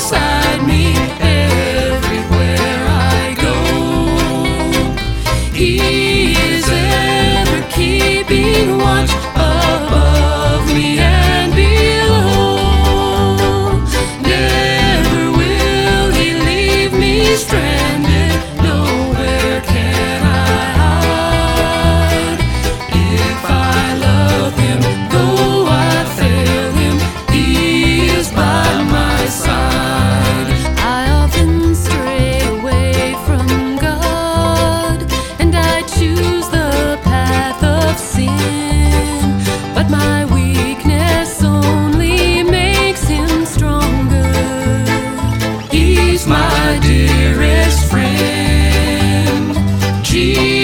beside me everywhere I go. Even He's my dearest friend. Jesus.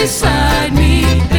beside me.